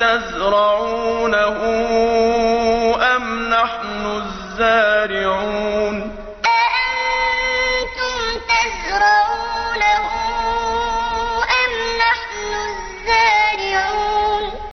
تزرعونه أم نحن الزارعون؟ أأنتم تزرعونه